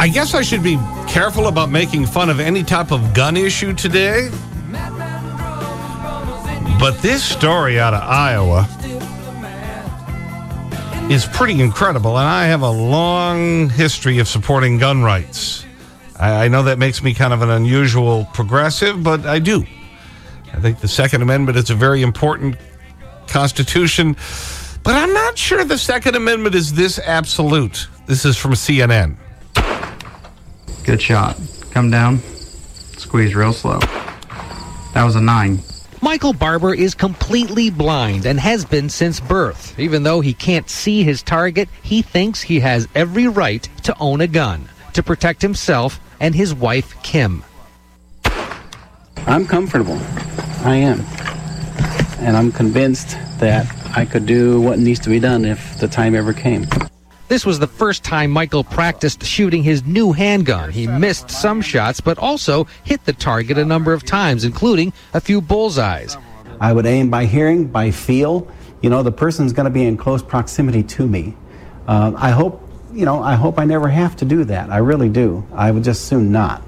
I guess I should be careful about making fun of any type of gun issue today. But this story out of Iowa is pretty incredible, and I have a long history of supporting gun rights. I, I know that makes me kind of an unusual progressive, but I do. I think the Second Amendment is a very important constitution, but I'm not sure the Second Amendment is this absolute. This is from CNN. Good shot. Come down. Squeeze real slow. That was a nine. Michael Barber is completely blind and has been since birth. Even though he can't see his target, he thinks he has every right to own a gun to protect himself and his wife, Kim. I'm comfortable. I am. And I'm convinced that I could do what needs to be done if the time ever came. This was the first time Michael practiced shooting his new handgun. He missed some shots, but also hit the target a number of times, including a few bullseyes. I would aim by hearing, by feel. You know, the person's going to be in close proximity to me. Uh, I hope, you know, I hope I never have to do that. I really do. I would just soon not.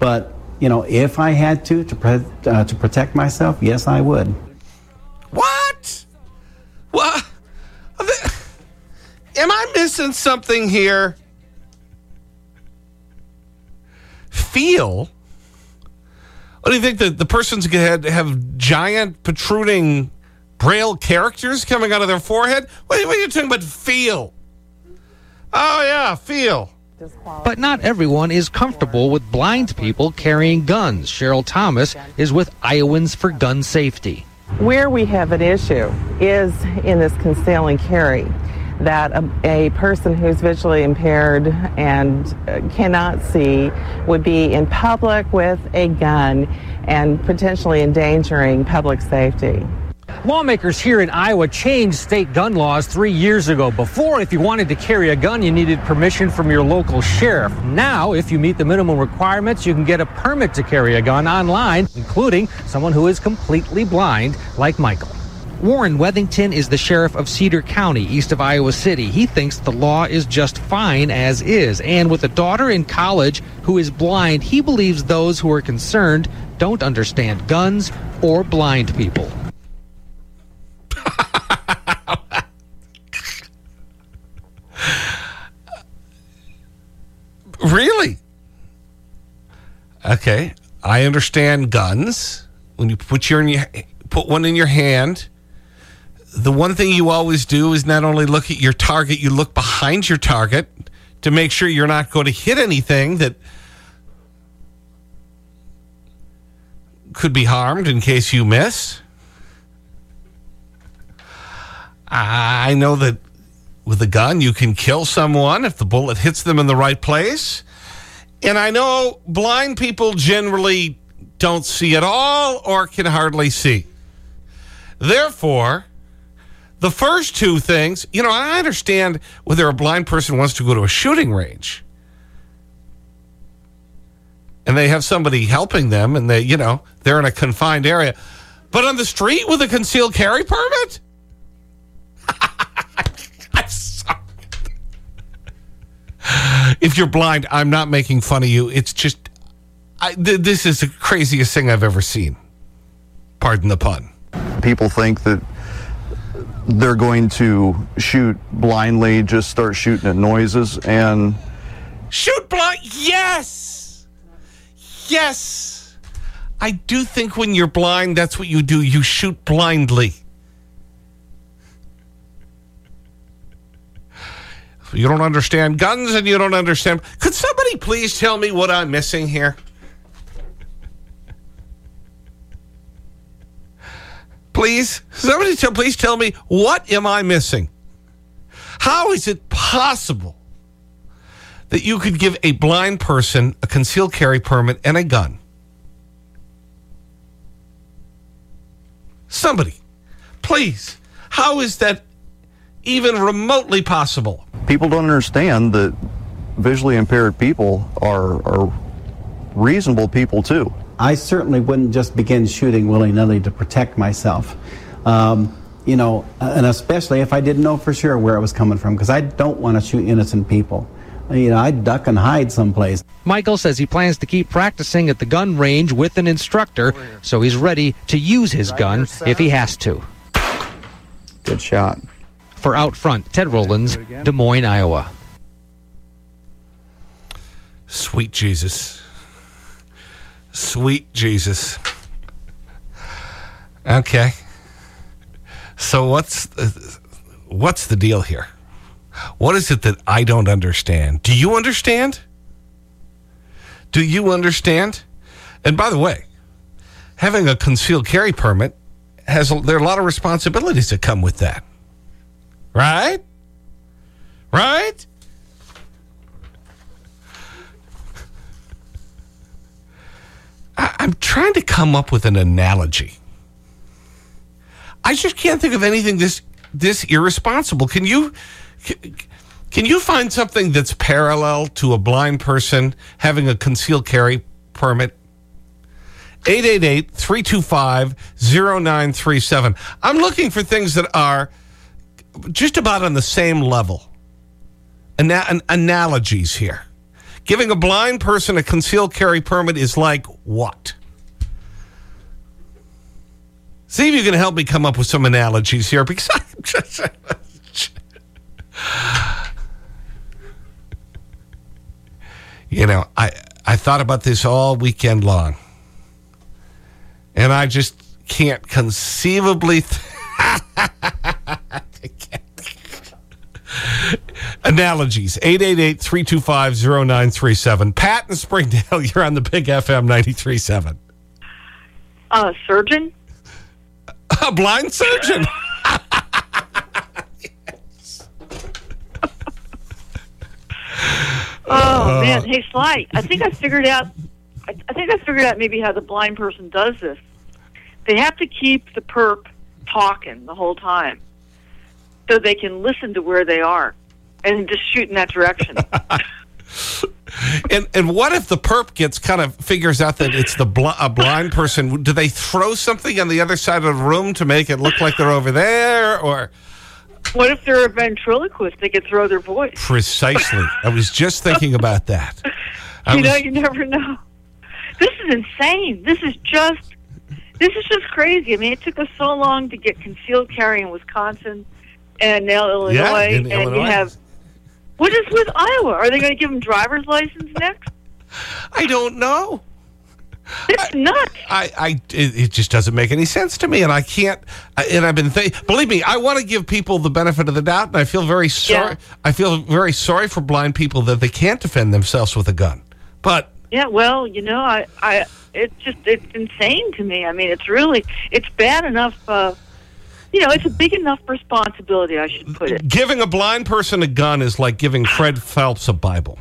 But, you know, if I had to, to, pre- uh, to protect myself, yes, I would. What? What? Am I missing something here? Feel? What do you think? that the person's going to have giant protruding braille characters coming out of their forehead? What, what are you talking about? Feel? Oh, yeah, feel. But not everyone is comfortable with blind people carrying guns. Cheryl Thomas is with Iowans for Gun Safety. Where we have an issue is in this conceal and carry. That a, a person who's visually impaired and uh, cannot see would be in public with a gun and potentially endangering public safety. Lawmakers here in Iowa changed state gun laws three years ago. Before, if you wanted to carry a gun, you needed permission from your local sheriff. Now, if you meet the minimum requirements, you can get a permit to carry a gun online, including someone who is completely blind, like Michael. Warren Wethington is the sheriff of Cedar County, east of Iowa City. He thinks the law is just fine as is. And with a daughter in college who is blind, he believes those who are concerned don't understand guns or blind people. Really? Okay. I understand guns. When you put, your, put one in your hand, the one thing you always do is not only look at your target, you look behind your target to make sure you're not going to hit anything that could be harmed in case you miss. I know that with a gun, you can kill someone if the bullet hits them in the right place. And I know blind people generally don't see at all or can hardly see. Therefore, the first two things, you know, I understand whether a blind person wants to go to a shooting range and they have somebody helping them and they, you know, they're in a confined area. But on the street with a concealed carry permit? If you're blind, I'm not making fun of you. It's just, I, th this is the craziest thing I've ever seen. Pardon the pun. People think that they're going to shoot blindly, just start shooting at noises, and Shoot blind. Yes. Yes. I do think when you're blind, that's what you do. You shoot blindly. You don't understand guns and you don't understand. Could somebody please tell me what I'm missing here? Please, somebody tell, please tell me what am I missing? How is it possible that you could give a blind person a concealed carry permit and a gun? Somebody, please, how is that even remotely possible? People don't understand that visually impaired people are, are reasonable people too. I certainly wouldn't just begin shooting willy nilly to protect myself. Um, you know, and especially if I didn't know for sure where it was coming from, because I don't want to shoot innocent people. You know, I'd duck and hide someplace. Michael says he plans to keep practicing at the gun range with an instructor, so he's ready to use his gun if he has to. Good shot. For Out Front, Ted Rowlands, Des Moines, Iowa. Sweet Jesus. Sweet Jesus. Okay. So what's the, what's the deal here? What is it that I don't understand? Do you understand? Do you understand? And by the way, having a concealed carry permit has there are a lot of responsibilities that come with that. Right? Right? I'm trying to come up with an analogy. I just can't think of anything this this irresponsible. Can you can you find something that's parallel to a blind person having a concealed carry permit? 888-325-0937. I'm looking for things that are just about on the same level. Ana an analogies here. Giving a blind person a concealed carry permit is like what? See if you can help me come up with some analogies here because I'm just. you know, I, I thought about this all weekend long. And I just can't conceivably. Analogies. 888-325-0937. Pat in Springdale, you're on the Big FM 93.7. A uh, surgeon? A blind surgeon. Oh, uh. man. Hey, Sly, I think I figured out, I, I think I figured out maybe how the blind person does this. They have to keep the perp talking the whole time so they can listen to where they are and just shoot in that direction. and, and what if the perp gets kind of figures out that it's the bl a blind person? Do they throw something on the other side of the room to make it look like they're over there? Or what if they're a ventriloquist? They could throw their voice. Precisely. I was just thinking about that. I you know, was- you never know. This is insane. This is just, this is just crazy. I mean, it took us so long to get concealed carry in Wisconsin and now Illinois, Yeah, in and Illinois. you have. What is with Iowa? Are they going to give them driver's license next? I don't know. It's nuts. I, I, it, it just doesn't make any sense to me, and I can't. And I've been thinking. Believe me, I want to give people the benefit of the doubt, and I feel very sorry. Yeah. I feel very sorry for blind people that they can't defend themselves with a gun. But Yeah, well, you know, I, I, it's just, it's insane to me. I mean, it's really, it's bad enough. Uh, you know, it's a big enough responsibility. I should put it. giving a blind person a gun is like giving Fred Phelps a Bible.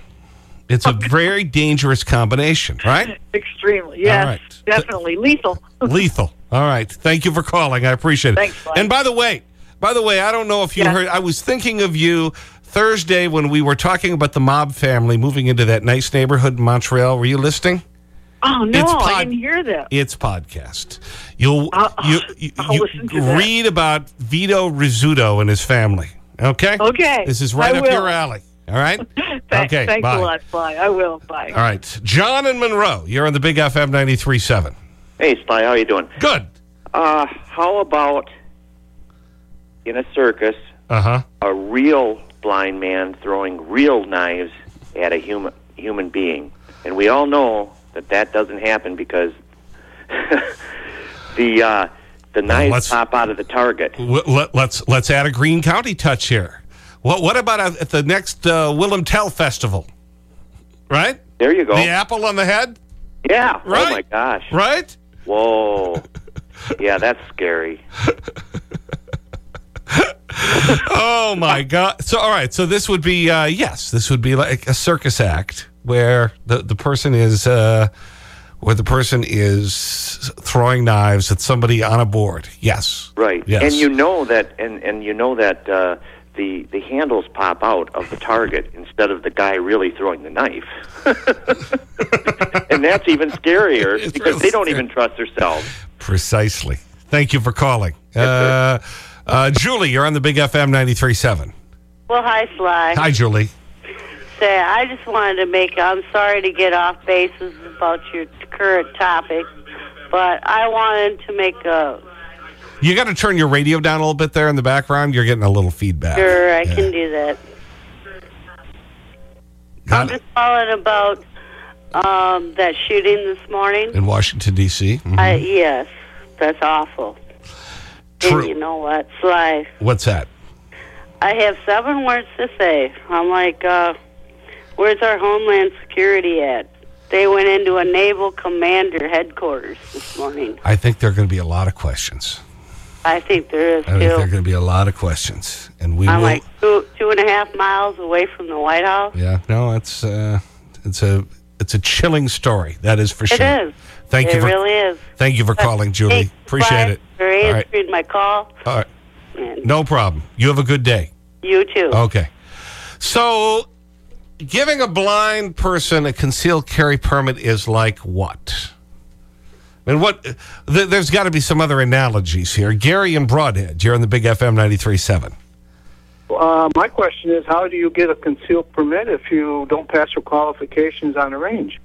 It's a very dangerous combination, right? Extremely, yes, right. definitely lethal. Lethal. All right. Thank you for calling. I appreciate it. Thanks, Mike. And by the way, by the way, I don't know if you Yeah. heard, I was thinking of you Thursday when we were talking about the mob family moving into that nice neighborhood in Montreal. Were you listening? Oh no, It's I pod- didn't hear that. It's podcast. You'll I'll- you, you, I'll you listen that. read about Vito Rizzuto and his family. Okay? Okay, This is right I up will. your alley. All right? Thanks, okay, thanks bye. a lot. Bye. I will. Bye. All right. John and Monroe, you're on the Big FM 93.7. Hey, Sly, how you doing? Good. Uh, how about in a circus, Uh-huh. a real blind man throwing real knives at a human human being, and we all know that that doesn't happen because the uh, the knives let's- pop out of the target. Let, let's, let's add a Green County touch here. What, what about at the next uh, Wilhelm Tell Festival? Right? There you go. The apple on the head? Yeah. Right. Oh my gosh. Right? Whoa. yeah, that's scary. oh my God. So, all right. So this would be, uh, yes, this would be like a circus act where the, the person is, uh, where the person is throwing knives at somebody on a board. Yes. Right. Yes. And you know that, and, and you know that uh, the the handles pop out of the target instead of the guy really throwing the knife. and that's even scarier It's because they don't scary. even trust themselves. Precisely. Thank you for calling. Uh, uh, Julie, you're on the Big FM 93.7. Well, hi, Sly. Hi, Julie. Say, I just wanted to make. I'm sorry to get off bases about your current topic, but I wanted to make a. You got to turn your radio down a little bit there in the background. You're getting a little feedback. Sure, I Yeah. can do that. Got I'm it. just calling about um, that shooting this morning. In Washington, D.C. Mhm. I yes, that's awful. True. And you know what, Sly? What's that? I have seven words to say. I'm like, uh, where's our Homeland Security at? They went into a naval commander headquarters this morning. I think there are going to be a lot of questions. I think there is I think there are going to be a lot of questions. And we I'm will. like two two and a half miles away from the White House. yeah, no, it's, uh, it's, a, it's a chilling story. That is for It sure. is. Thank it you for, really is. Thank you for calling, Julie. Thanks, Appreciate it. For right. answering my call. All right. And No problem. You have a good day. you too. Okay. So, giving a blind person a concealed carry permit is like what? I mean, what? Th there's got to be some other analogies here. Gary and Brodhead, you're on the Big FM 93.7. Uh, my question is, how do you get a concealed permit if you don't pass your qualifications on a range?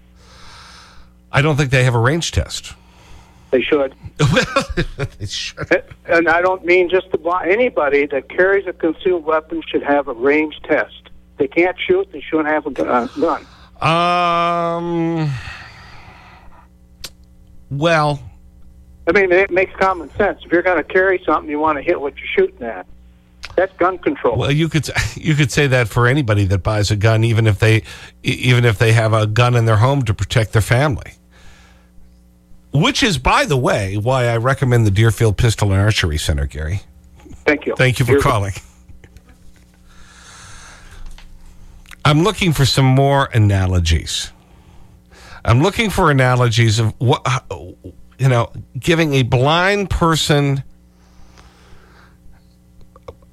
I don't think they have a range test. They should. They should. And I don't mean just the. Anybody that carries a concealed weapon should have a range test. They can't shoot. They shouldn't have a uh, gun. Um. Well, I mean, it makes common sense. If you're going to carry something, you want to hit what you're shooting at. That's gun control. well, you could you could say that for anybody that buys a gun, even if they even if they have a gun in their home to protect their family. Which is, by the way, why I recommend the Deerfield Pistol and Archery Center, Gary. Thank you. Thank you for Here's- calling. I'm looking for some more analogies. I'm looking for analogies of what, uh, you know, giving a blind person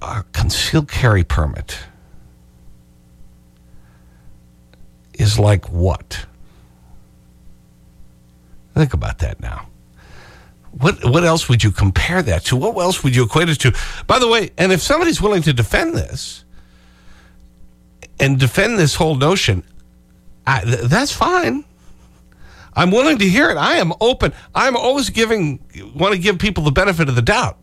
a concealed carry permit is like what? Think about that now. What, what else would you compare that to? What else would you equate it to? By the way, and if somebody's willing to defend this and defend this whole notion, I, th- that's fine. I'm willing to hear it. I am open. I'm always giving, want to give people the benefit of the doubt.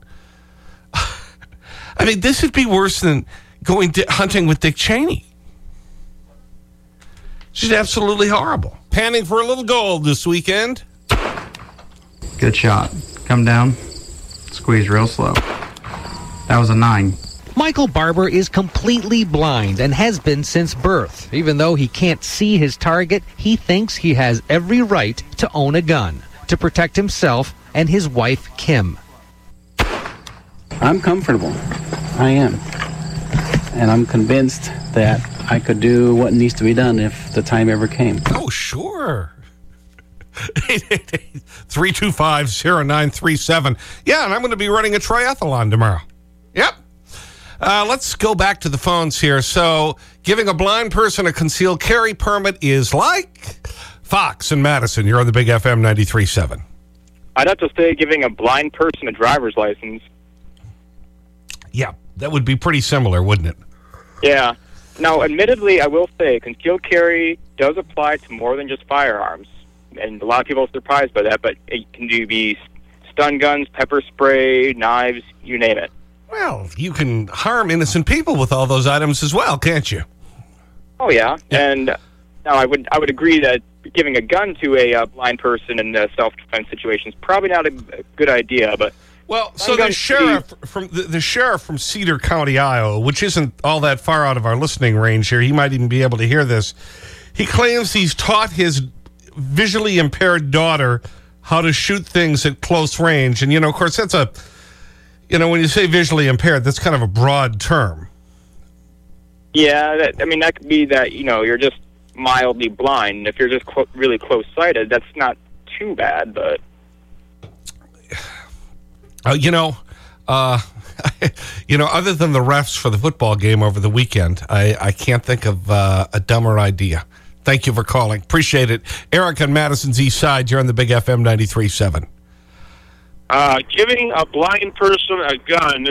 I mean, this would be worse than going hunting with Dick Cheney. She's absolutely horrible. Panning for a little gold this weekend. Good shot. Come down. Squeeze real slow. That was a nine. Michael Barber is completely blind and has been since birth. Even though he can't see his target, he thinks he has every right to own a gun to protect himself and his wife, Kim. I'm comfortable. I am. And I'm convinced that I could do what needs to be done if the time ever came. Oh, sure. 325-0937. Yeah, and I'm going to be running a triathlon tomorrow. Yep. Uh, let's go back to the phones here. So, giving a blind person a concealed carry permit is like Fox and Madison. You're on the Big FM 93.7. I'd have to say giving a blind person a driver's license. Yeah, that would be pretty similar, wouldn't it? Yeah. Now, admittedly, I will say concealed carry does apply to more than just firearms, and a lot of people are surprised by that. But it can do be stun guns, pepper spray, knives, you name it. Well, you can harm innocent people with all those items as well, can't you? Oh yeah, and now I would I would agree that giving a gun to a uh, blind person in a self defense situation is probably not a, a good idea. But Well, so the sheriff from the, the sheriff from Cedar County, Iowa, which isn't all that far out of our listening range here, he might even be able to hear this. He claims he's taught his visually impaired daughter how to shoot things at close range. And, you know, of course, that's a, you know, when you say visually impaired, that's kind of a broad term. Yeah, that, I mean that could be that you know you're just mildly blind. If you're just clo really close sighted, that's not too bad. But Uh, you know, uh, you know, other than the refs for the football game over the weekend, I, I can't think of uh, a dumber idea. Thank you for calling. Appreciate it. Eric on Madison's East Side, you're on the Big FM 93.7. Uh, giving a blind person a gun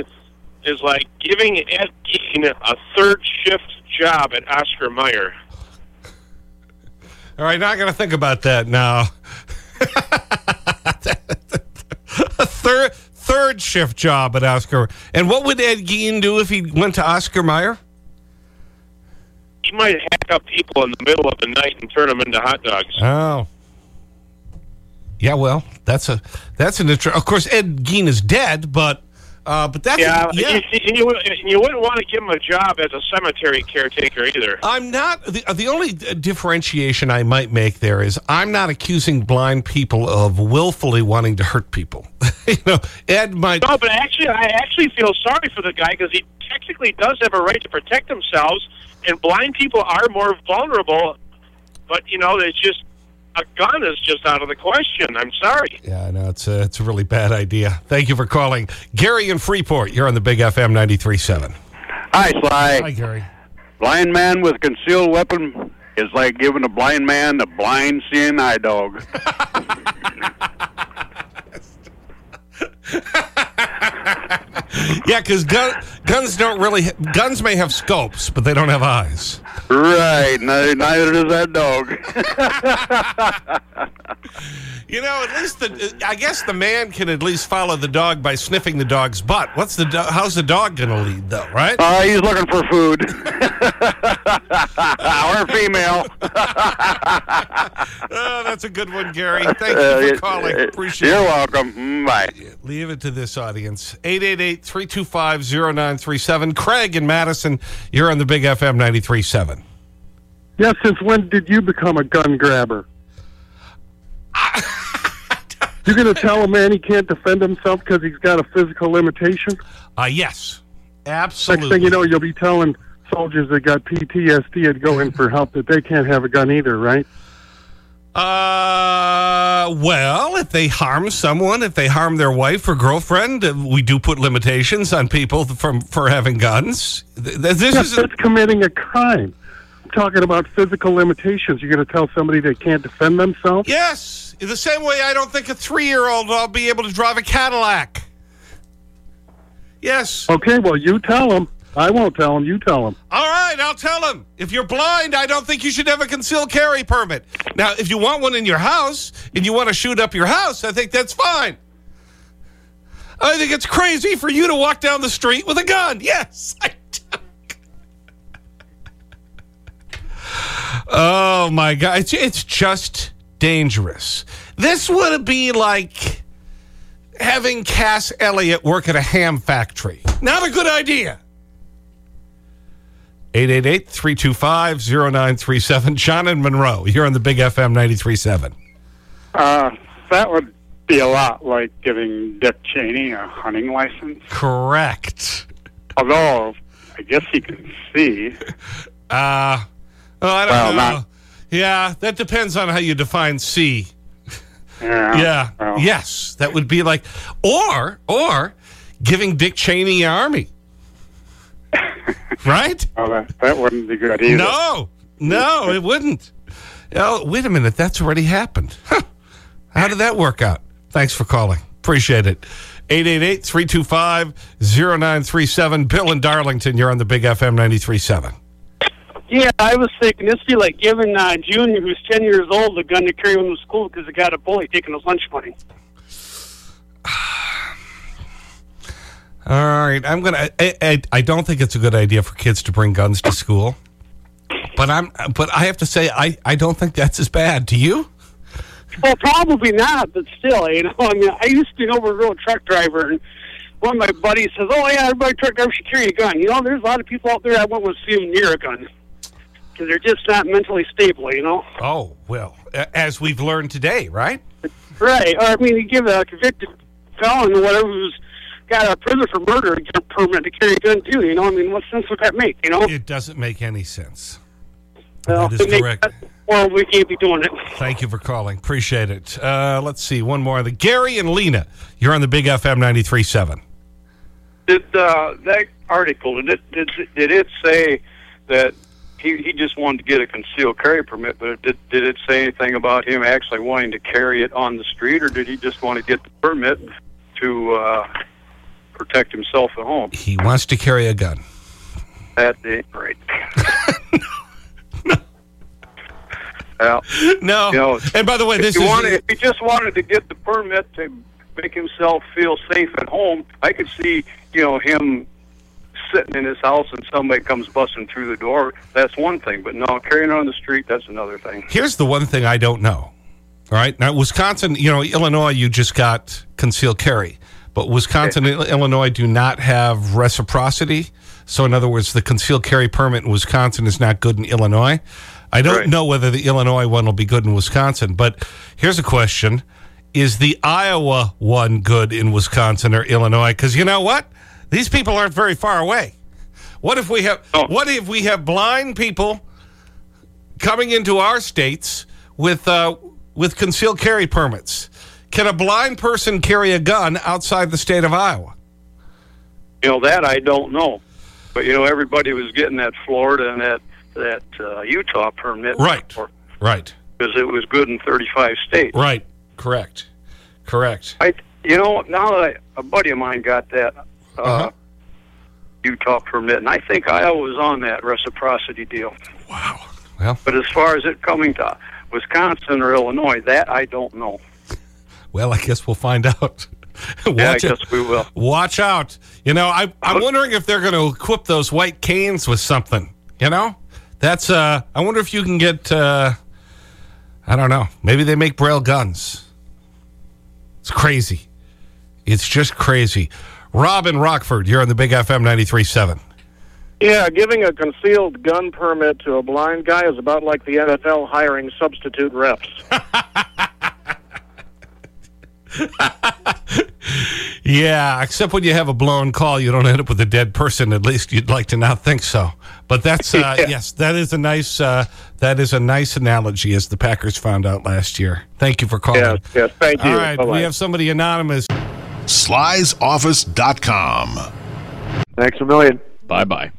is like giving Ed Gein a third shift job at Oscar Mayer. All right, I got to think about that now. a third, third shift job at Oscar. And what would Ed Gein do if he went to Oscar Mayer? He might hack up people in the middle of the night and turn them into hot dogs. Oh. Yeah, well, that's a that's an interesting. Of course, Ed Gein is dead, but uh, but that's yeah, a, yeah. You, you, you wouldn't want to give him a job as a cemetery caretaker either. I'm not the the only differentiation I might make there is I'm not accusing blind people of willfully wanting to hurt people. you know, Ed might. No, but actually, I actually feel sorry for the guy because he technically does have a right to protect themselves, and blind people are more vulnerable. But you know, it's just a gun is just out of the question. I'm sorry. Yeah, I know it's a, it's a really bad idea. Thank you for calling, Gary in Freeport. You're on the Big FM 93.7. Hi, Sly. Hi, Gary. Blind man with concealed weapon is like giving a blind man a blind seeing eye dog. Yeah, because gun, guns don't really guns may have scopes, but they don't have eyes. right. Neither, neither does that dog. You know, at least the I guess the man can at least follow the dog by sniffing the dog's butt. What's the how's the dog going to lead though, right? Uh, he's looking for food. or female. oh, that's a good one, Gary. Thank you for calling. Appreciate You're it. welcome. Mm, Bye. Leave it to this audience. 888-325-0937. Craig in Madison, you're on the Big FM 93.7. Yeah, since when did you become a gun grabber? You're going to tell a man he can't defend himself because he's got a physical limitation? Uh, yes, absolutely. Next absolutely. thing you know, you'll be telling soldiers that got PTSD to go in for help that they can't have a gun either, right? Uh, well, if they harm someone, if they harm their wife or girlfriend, uh, we do put limitations on people from for having guns. Th- th- This is that's committing a crime. I'm talking about physical limitations. You're going to tell somebody they can't defend themselves? yes. In the same way, I don't think a three-year-old will be able to drive a Cadillac. Yes. Okay, well, you tell them. I won't tell him. You tell him. All right, I'll tell him. If you're blind, I don't think you should have a concealed carry permit. Now, if you want one in your house and you want to shoot up your house, I think that's fine. I think it's crazy for you to walk down the street with a gun. Yes, I do. Oh, my God. It's, it's just dangerous. This would be like having Cass Elliot work at a ham factory. Not a good idea. 888-325-0937. John and Monroe, you're on the Big FM 93.7. Uh, that would be a lot like giving Dick Cheney a hunting license. Correct. Although, I guess he can see. Uh, oh, I don't Well, know. not- yeah, that depends on how you define see. Yeah. Yeah. well. Yes, that would be like, or, or giving Dick Cheney an army. Right? Well, that, that wouldn't be good either. No, no, it wouldn't. Oh, wait a minute. That's already happened. Huh. How did that work out? Thanks for calling. Appreciate it. 888-325-0937. Bill in Darlington, you're on the Big FM 93.7. Yeah, I was thinking this would be like giving uh, Junior, who's 10 years old, a gun to carry him to school because he got a bully taking his lunch money. All right, I'm gonna. I, I, I don't think it's a good idea for kids to bring guns to school, but I'm. But I have to say, I, I don't think that's as bad. Do you? Well, probably not, but still, you know. I mean, I used to be an over-the-road truck driver, and one of my buddies says, "Oh yeah, everybody truck driver should carry a gun." You know, there's a lot of people out there that wouldn't see them near a gun because they're just not mentally stable. You know. Oh well, as we've learned today, right? Right. Or I mean, you give a convicted felon or whatever who's got a prison for murder and get a permit to carry a gun too. You know, I mean, what sense would that make? You know. It doesn't make any sense. Well, that is it correct. sense. Well, we can't be doing it. Thank you for calling. Appreciate it. Uh, let's see. One more. The Gary and Lena. You're on the Big FM 93.7. Did uh, that article did it did, did it say that he he just wanted to get a concealed carry permit, but did did it say anything about him actually wanting to carry it on the street, or did he just want to get the permit to uh, protect himself at home? He wants to carry a gun. That ain't right. well, no. You know, and by the way, this he is- wanted, if he just wanted to get the permit to make himself feel safe at home. I could see you know him sitting in his house and somebody comes busting through the door. That's one thing, but no, carrying it on the street that's another thing. Here's the one thing I don't know. All right. Now, Wisconsin, you know, Illinois, you just got concealed carry. But Wisconsin and Illinois do not have reciprocity. So, in other words, the concealed carry permit in Wisconsin is not good in Illinois. I don't know whether the Illinois one will be good in Wisconsin. But here's a question Is the Iowa one good in Wisconsin or Illinois? Because you know what? These people aren't very far away. What if we have, what if we have blind people coming into our states with, uh, with concealed carry permits. Can a blind person carry a gun outside the state of Iowa? You know that I don't know, but you know everybody was getting that Florida and that that uh, Utah permit, Right. Right. Because it was good in 35 states. Right. Correct. Correct. I, you know, now that I, a buddy of mine got that uh, Uh-huh. Utah permit, and I think Iowa was on that reciprocity deal. Wow. Well, but as far as it coming to Wisconsin or Illinois, that I don't know. Well, I guess we'll find out. Watch Yeah, I it. guess we will. Watch out. You know, I, I'm wondering if they're going to equip those white canes with something. You know? That's, uh, I wonder if you can get, uh, I don't know. Maybe they make Braille guns. It's crazy. It's just crazy. Robin Rockford, you're on the Big FM 93.7. Yeah, giving a concealed gun permit to a blind guy is about like the NFL hiring substitute reps. Yeah, except when you have a blown call, you don't end up with a dead person. At least you'd like to not think so. But that's, uh, yes, that is a nice, uh, that is a nice analogy as the Packers found out last year. Thank you for calling. Yes, yes, thank you. All right, Bye-bye. we have somebody anonymous. Sly'sOffice.com. Thanks a million. Bye bye.